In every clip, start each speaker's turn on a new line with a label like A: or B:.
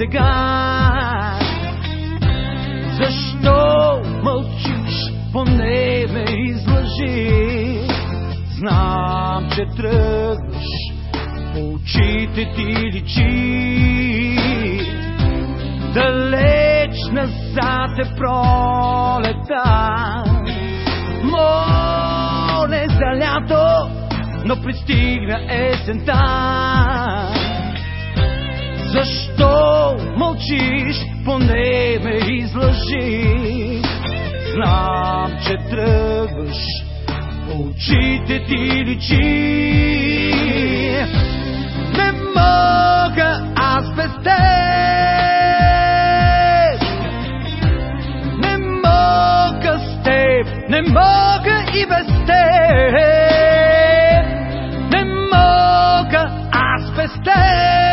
A: сега. Защо мълчиш? Поне ме излъжи. Знам, че тръгваш, очите ти личи. Далеч назад е пролета. Моля за лято, но пристигна есента. Защо мълчиш, поне ме излъжи? Знам, че тръгваш, очите ти личи. Не мога аз без теб. Не мога с теб, не мога и без теб. Не мога аз без теб.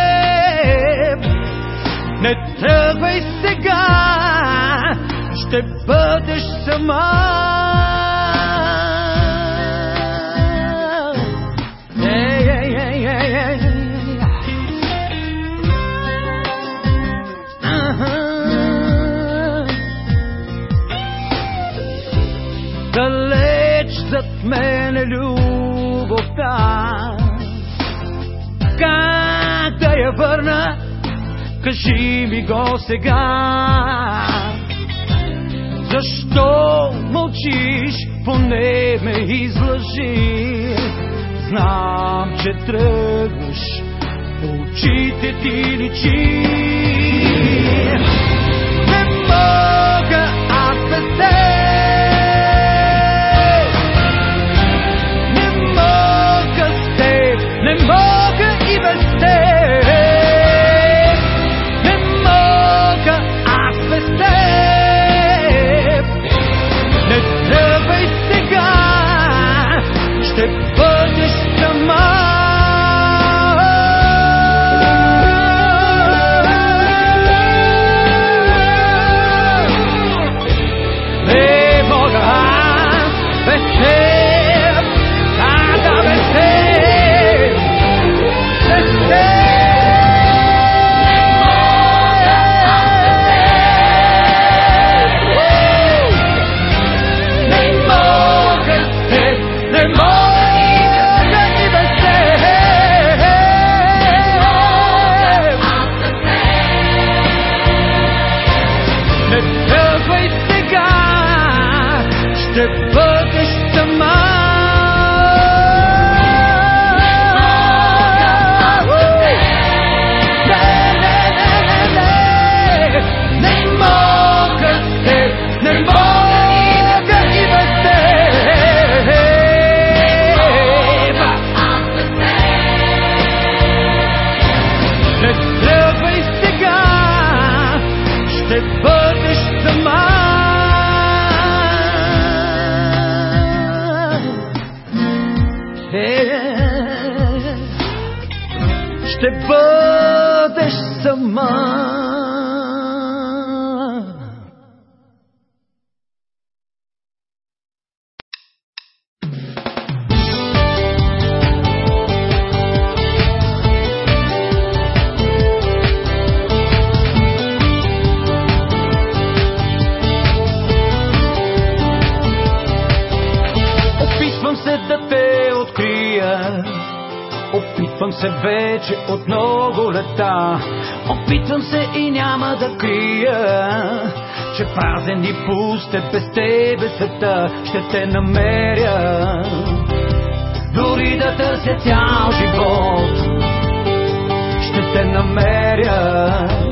A: Не тръгвай сега, ще бъдеш сама. Ей, ей, ей, ей, ей. Далеч зад мене любовта. Как да я върна? Кажи ми го сега. Защо мълчиш? Поне ме излъжи. Знам, че тръгваш, очите ти личи. И пуст е без тебе света. Ще те намеря. Дори да търся цял живот, ще те намеря.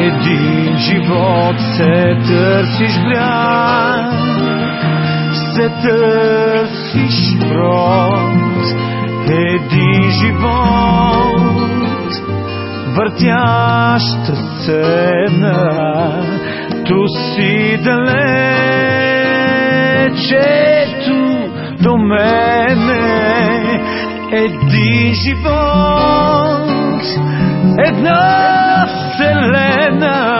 A: един живот се търсиш бряг, се търсиш брод, един живот, въртяща се на, ту си далече мене е един живот, една вселена.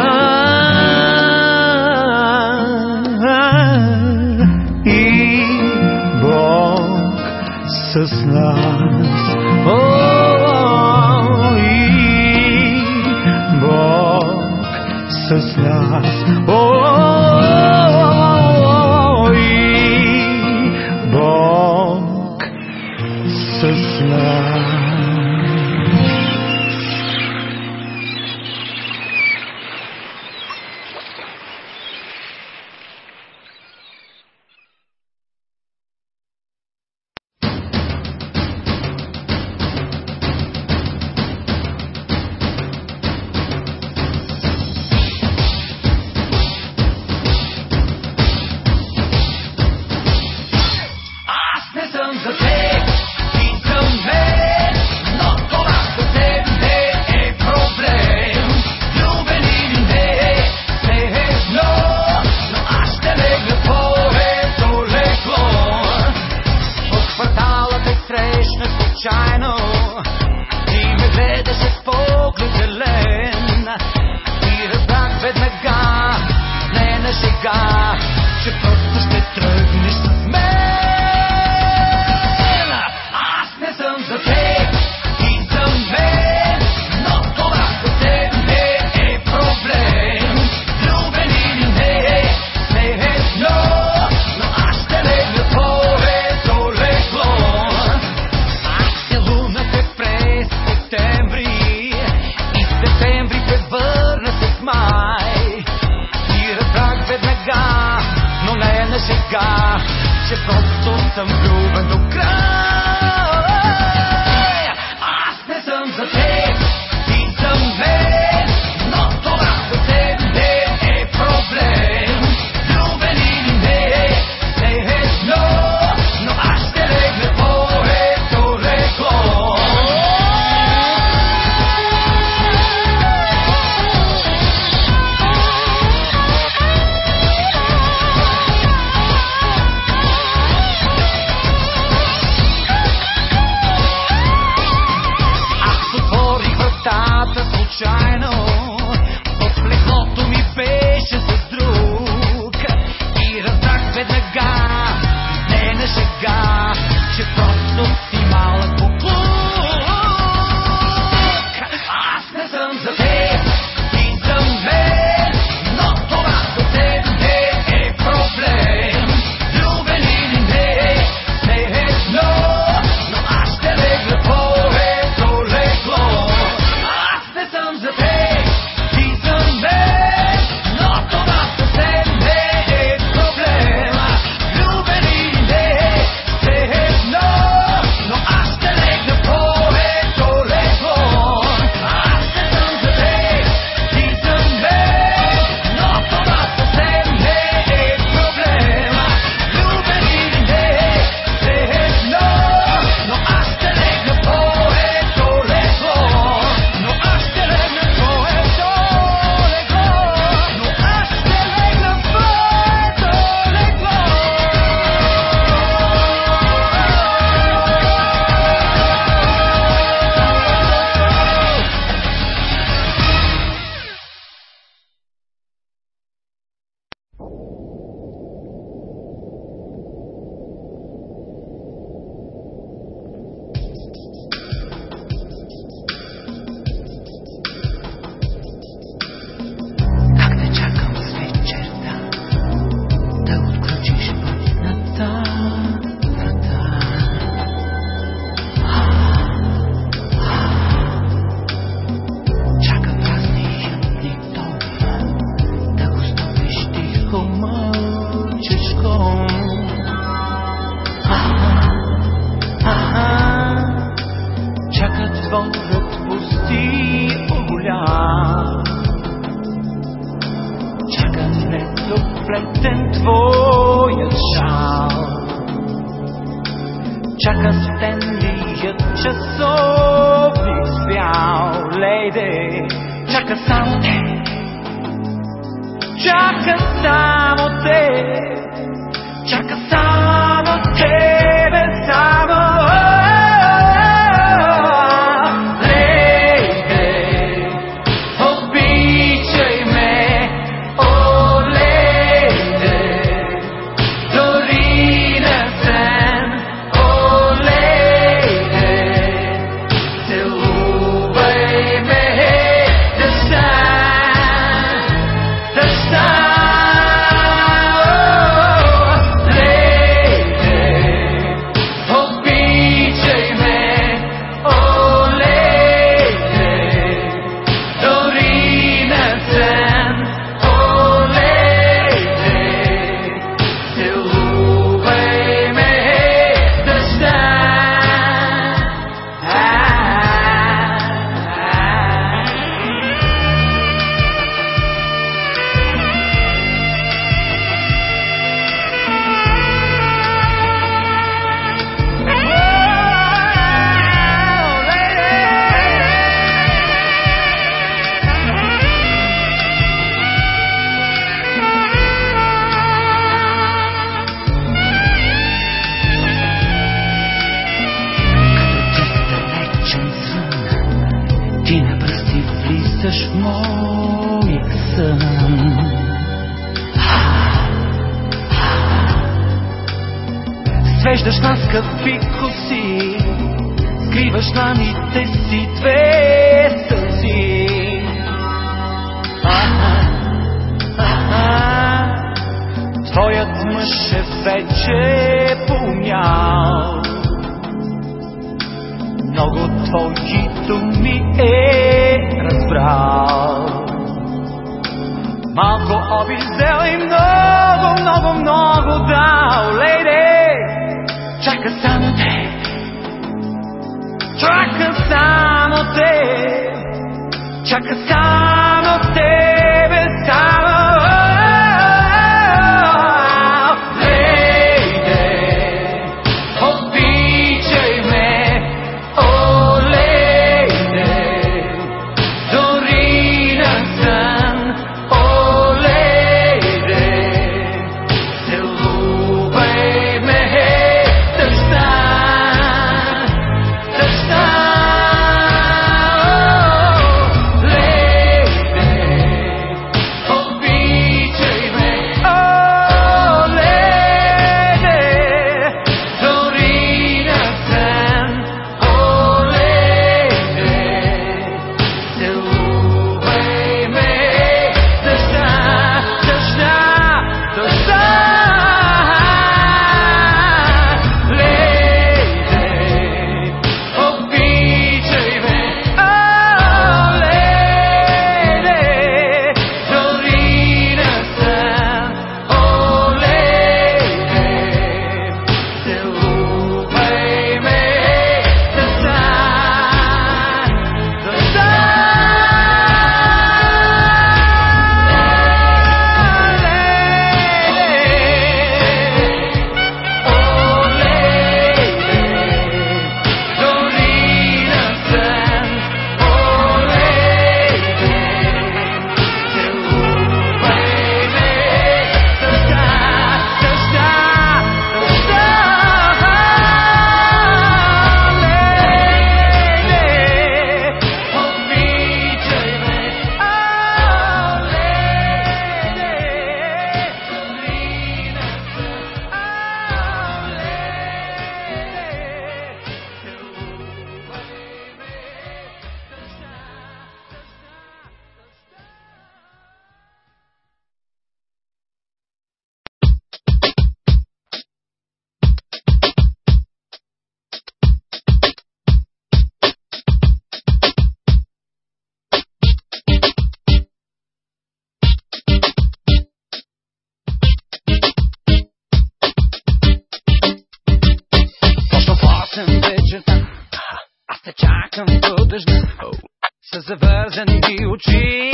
A: моят шал. Чака стенлият часовник спял, лейде, чака само те. Чака само те. Подвеждаш нас, скъпи коси, скриваш раните си две сълзи. Аха, аха, твоят мъж е вече помял. Много твои думи е разбрал. Малко обидел и много, много, много дал, леди. Чака само те. Чака само те. Чака само тебе. Само uccide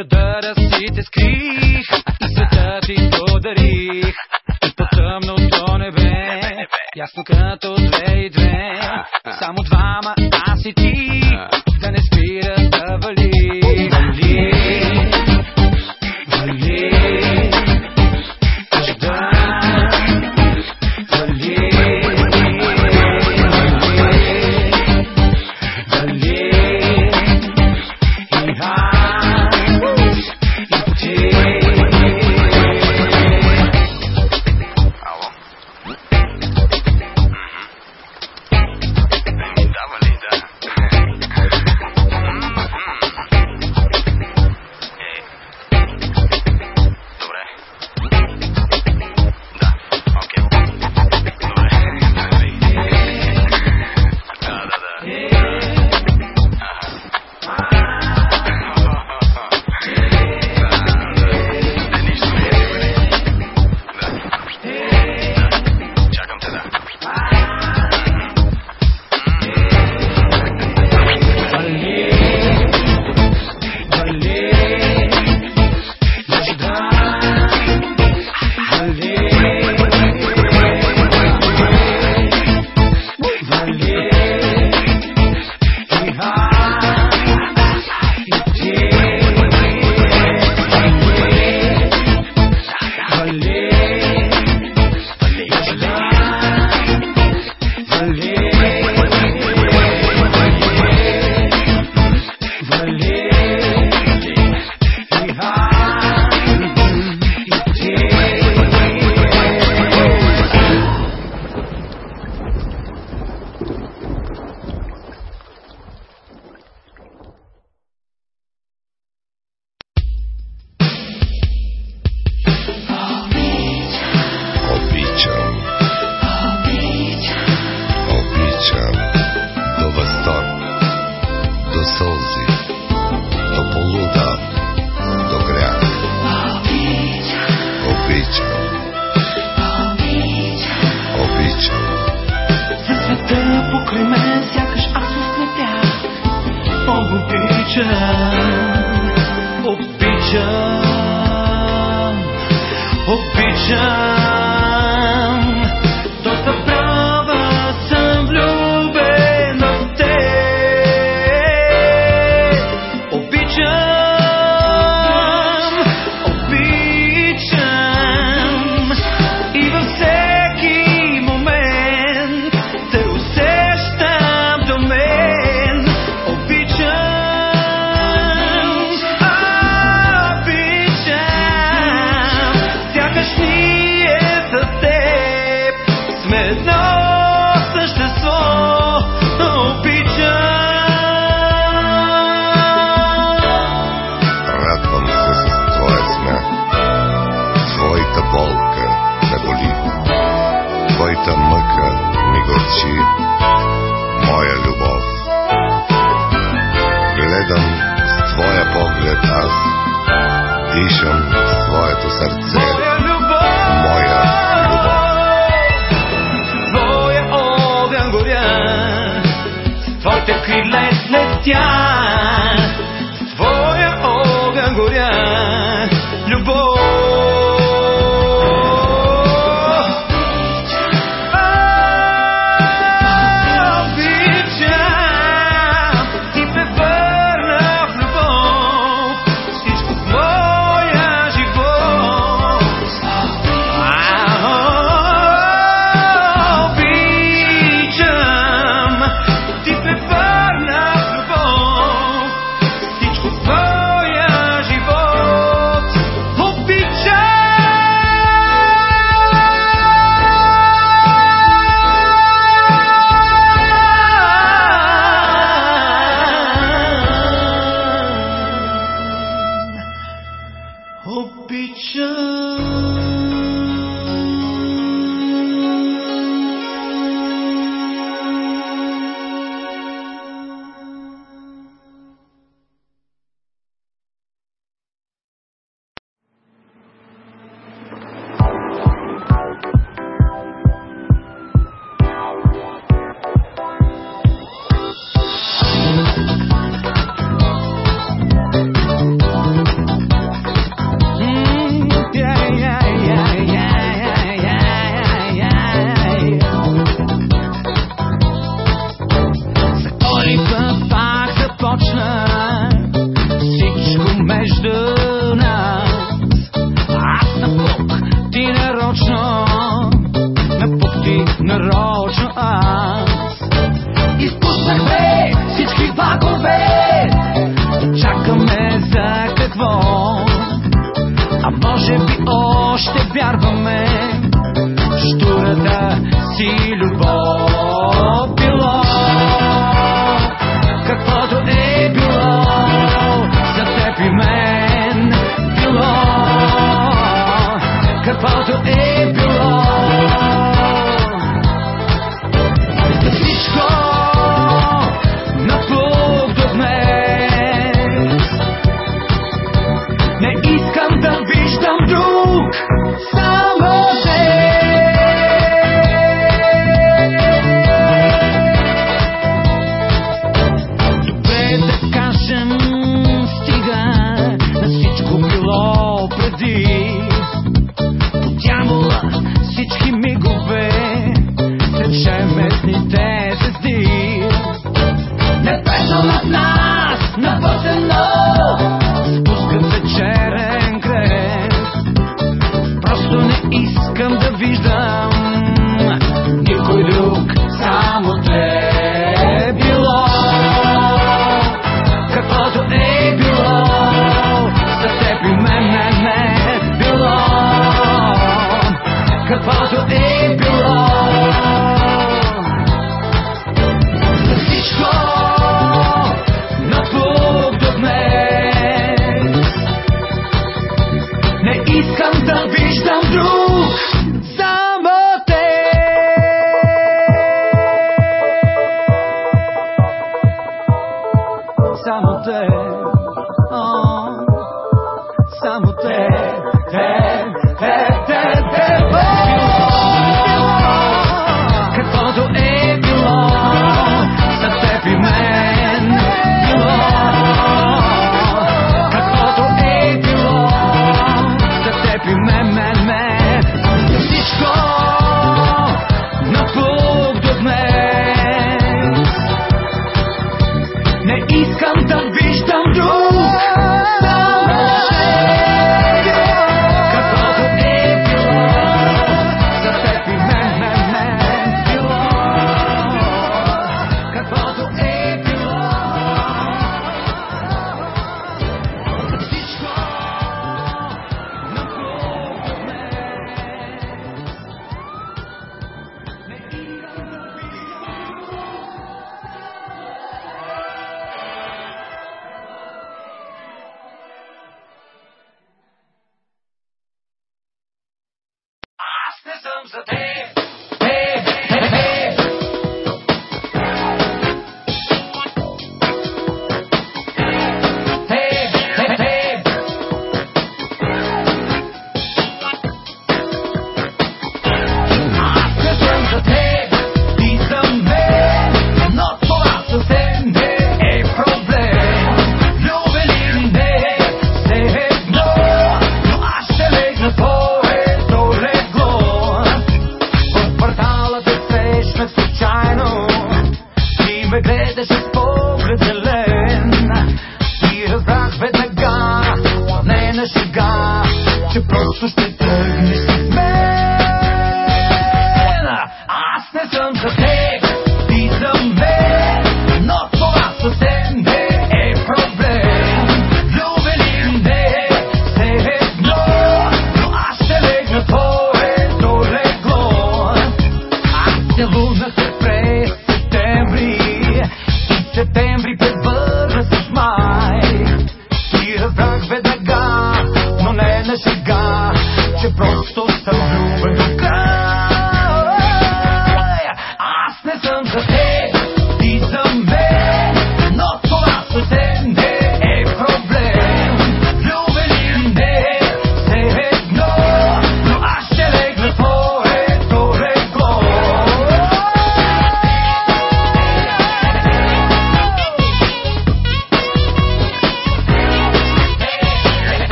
A: чадъра си те скрих и света ти подарих. И по тъмното небе, ясно като две и две, само двама аз и ти.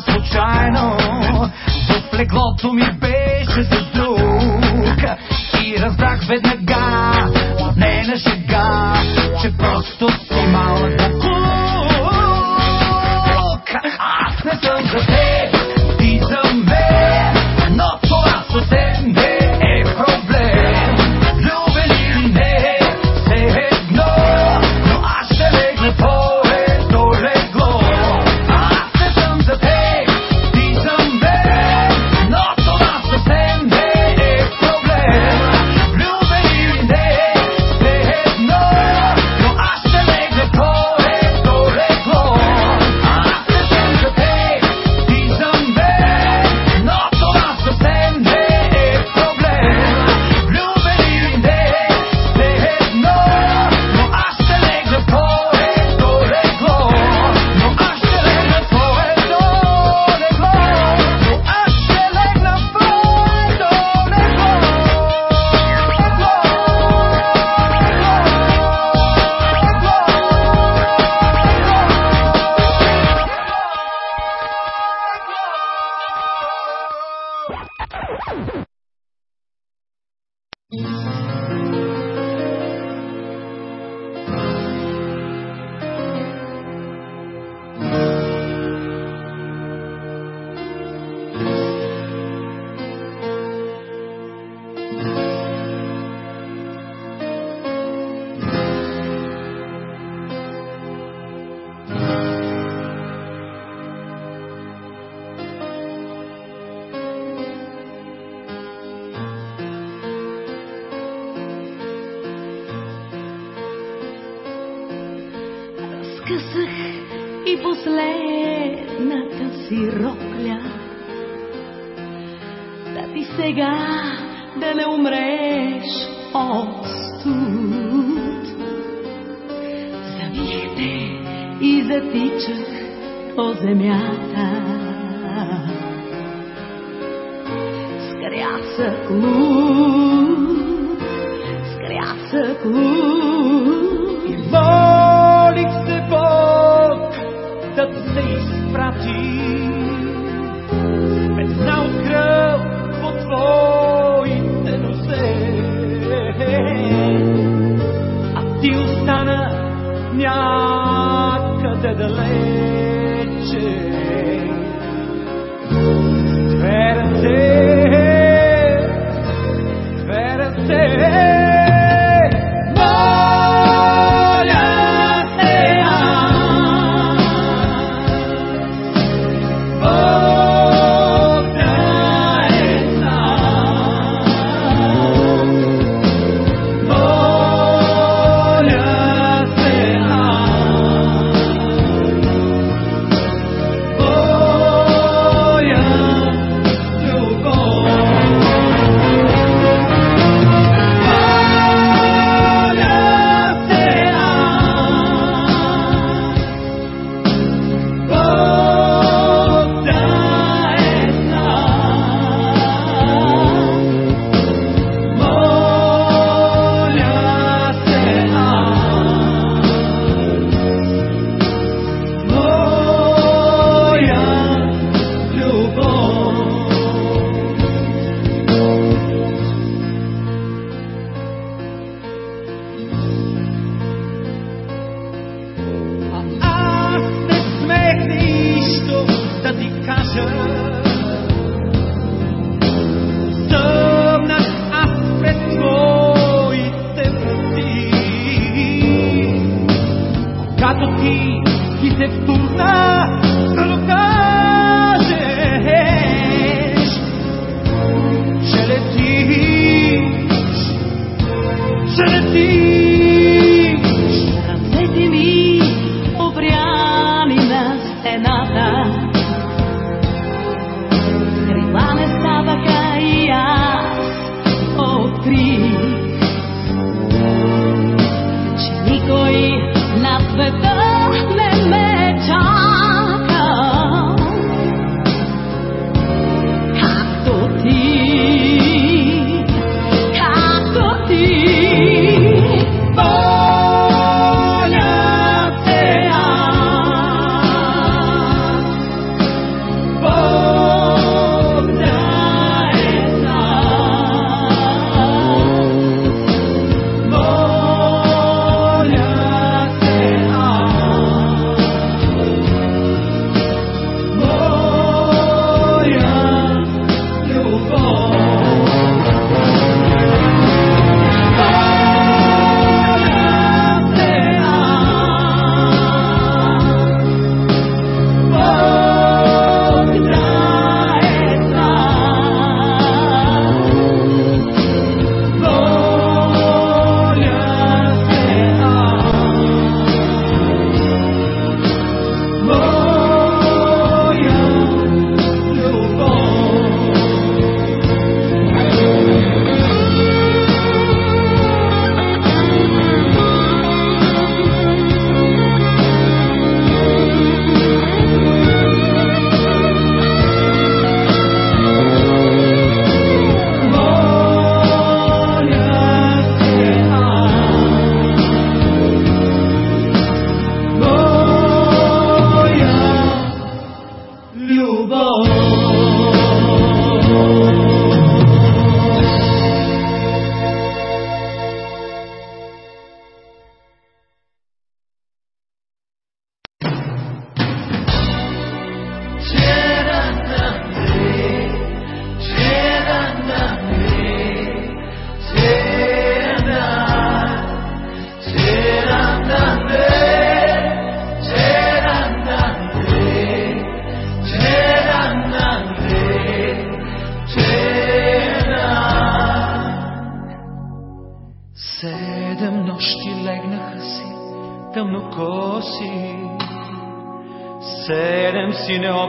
A: случайно. До
B: леглото ми
A: сега да не умреш от студ. Завихте и затичах по земята. Скрясък луд, скрясък луд.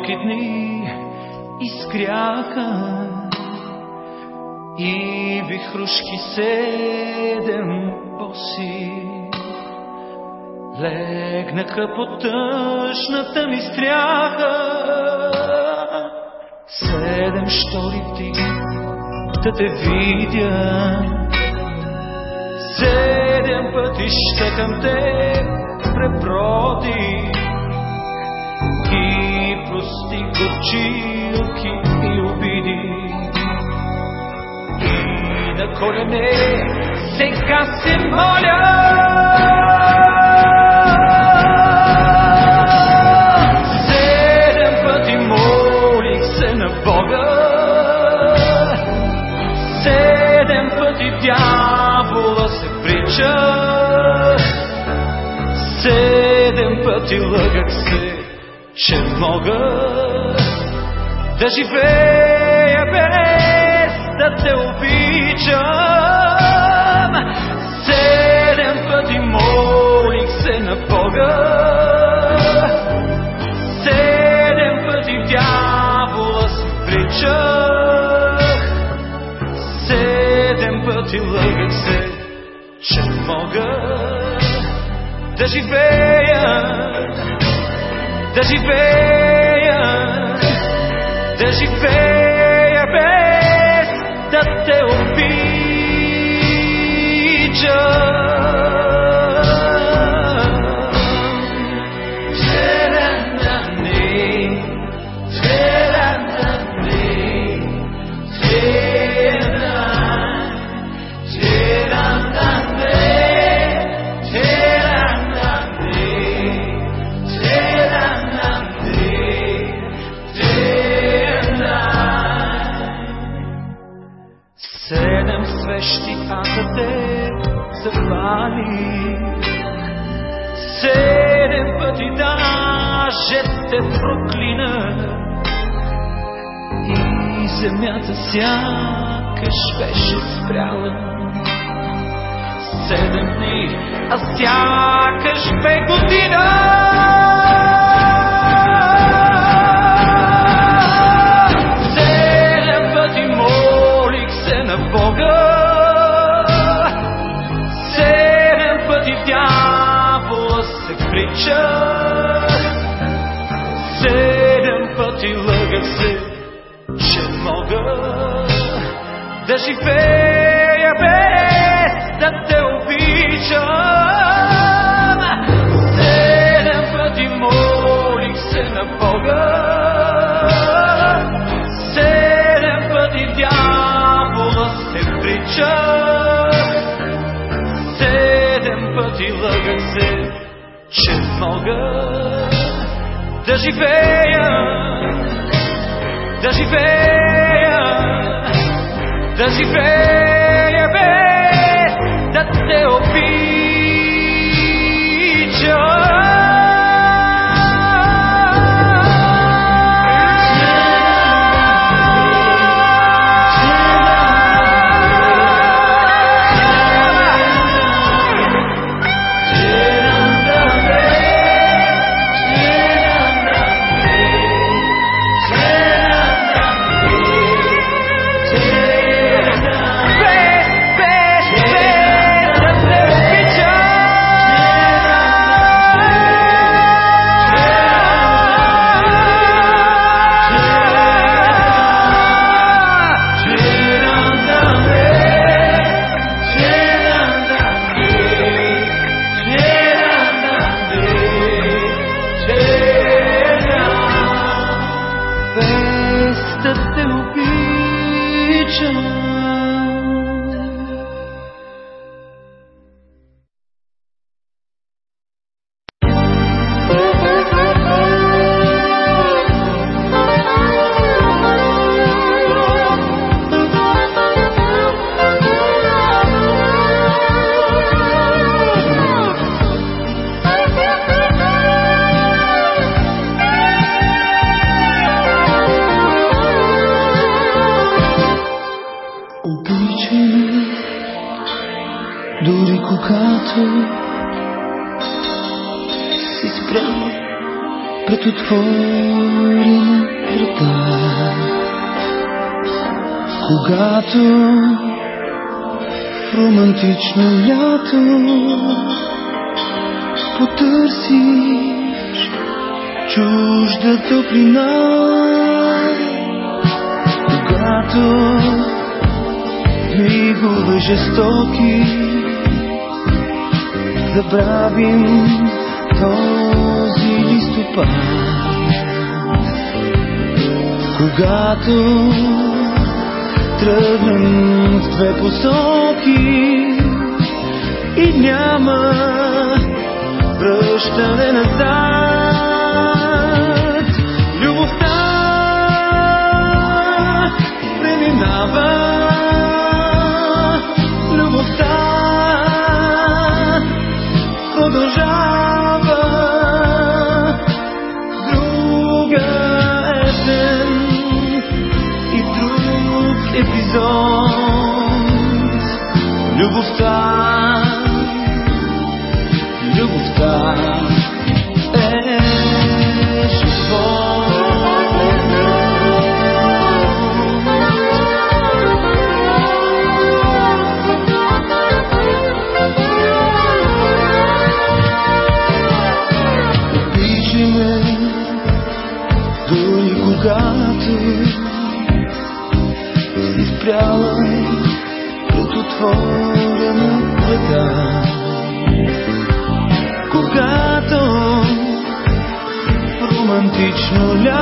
A: Си неокитни изкряха и вихрушки седем оси. Легнаха под тъжната ми стряха. Седем штори вдигна да те видя, седем пътища към те преброди и прости горчилки и обиди. И на колене сега се моля. Седем пъти молих се на Бога, седем пъти дявола се прича, седем пъти лъгах че мога да живея без да те обичам. Седем пъти молих се на Бога, седем пъти дявола се причах, седем пъти лъгах се, че мога да живея, да живея, да живея без а сякаш бе година. Седем пъти молих се на Бога, седем пъти дявола се прича, седем пъти лъгах се, че мога да живея прича, седем пъти лъгах се, че мога да живея, да живея, да живея без да те Без,
C: Когато мигове жестоки забравим този листопад. Когато тръгнем в две посоки и няма връщане назад. Преминава любовта продължава. Друга есен и друг епизод. Любовта романтично лято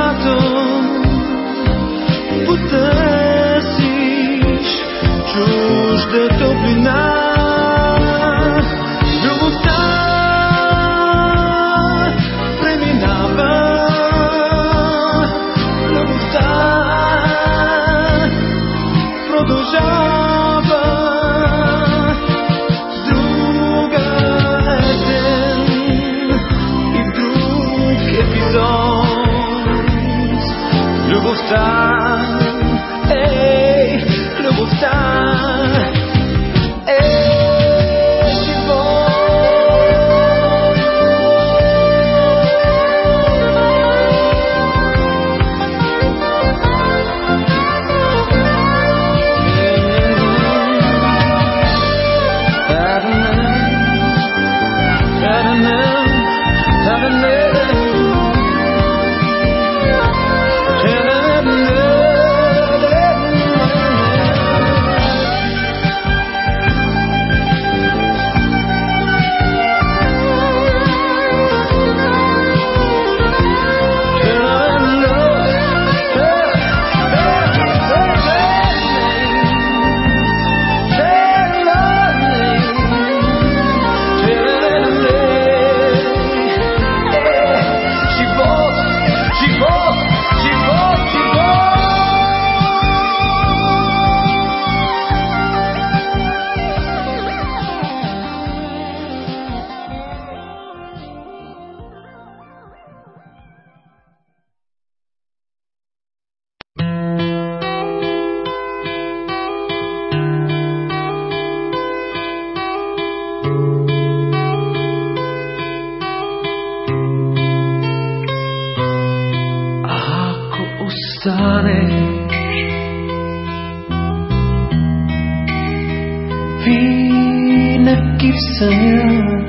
C: всеки в
A: съня.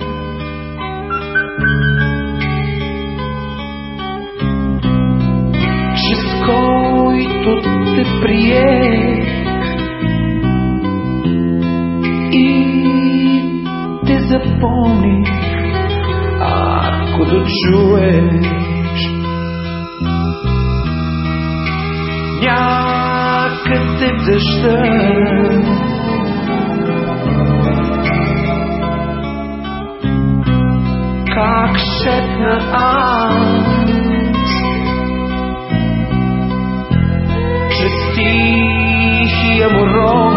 A: Чрез който те приех и те запомних, ако дочуеш. Някъде в как шепна аз. Че в тихия му род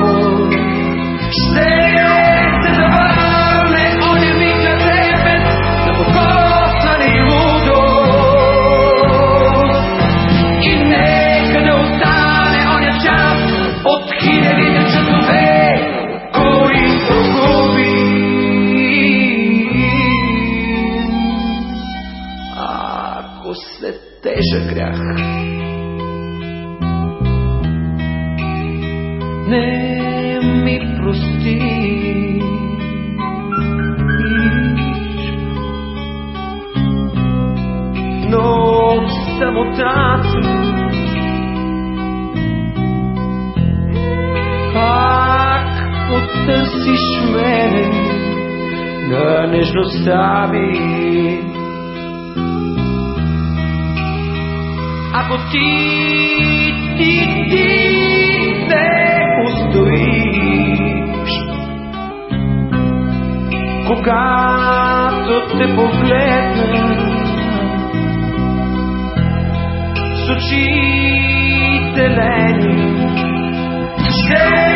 A: между стави. Ако ти, ти, ти не устоиш, когато те погледна с очите лени, ще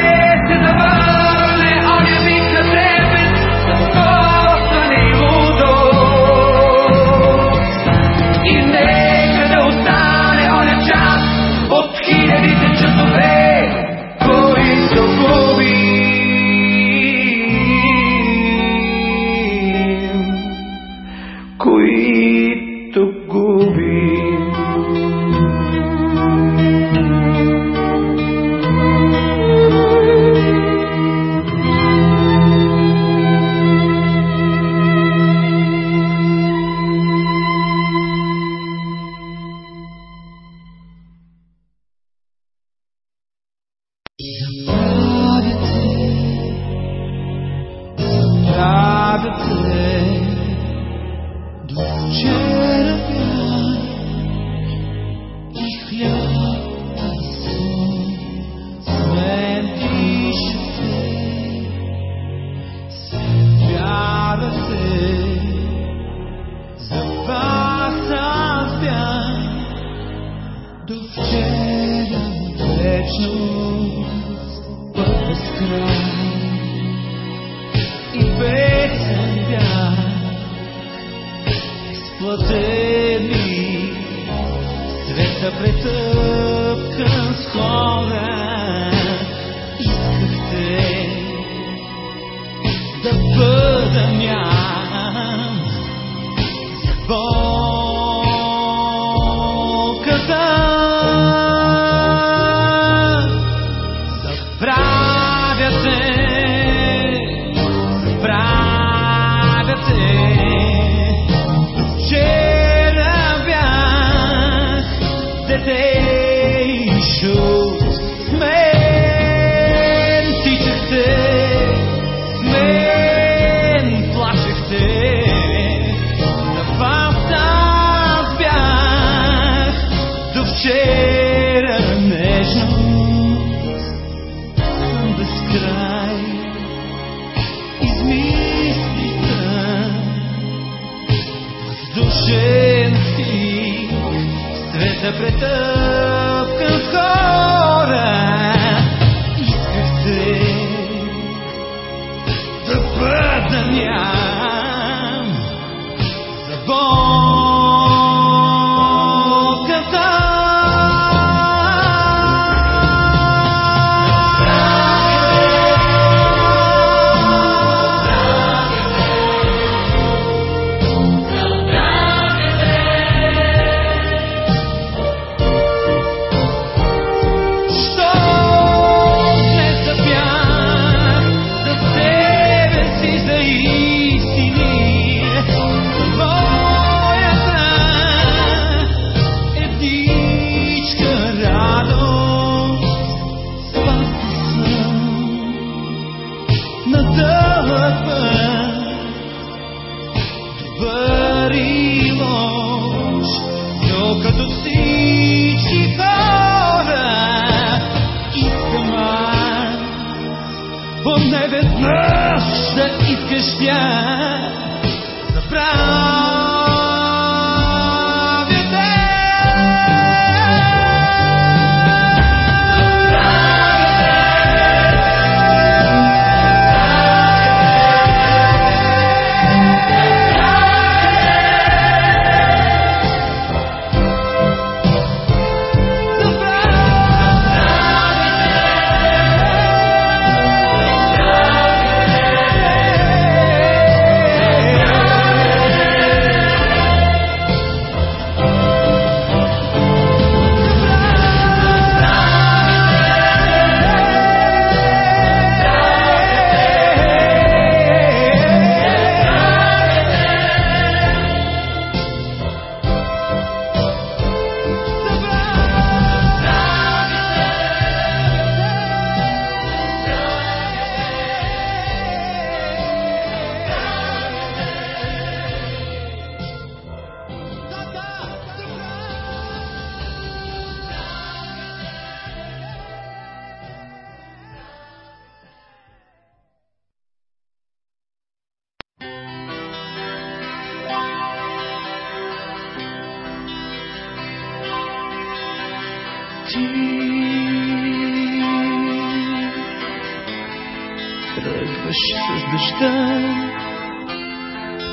A: Тръгваш с дъжда,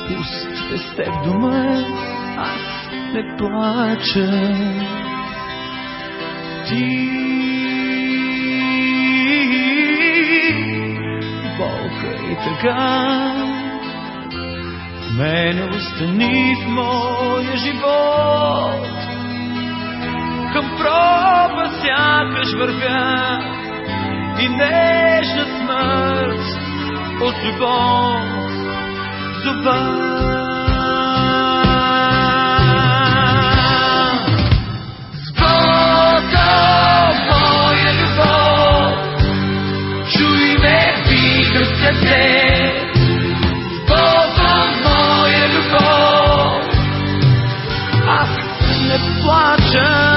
A: пуст без теб дома, аз не плача. Ти болка и тъга, мене остани в моя живот към проба сякаш вървя и нежна смърт au ruban de bain. Watch out.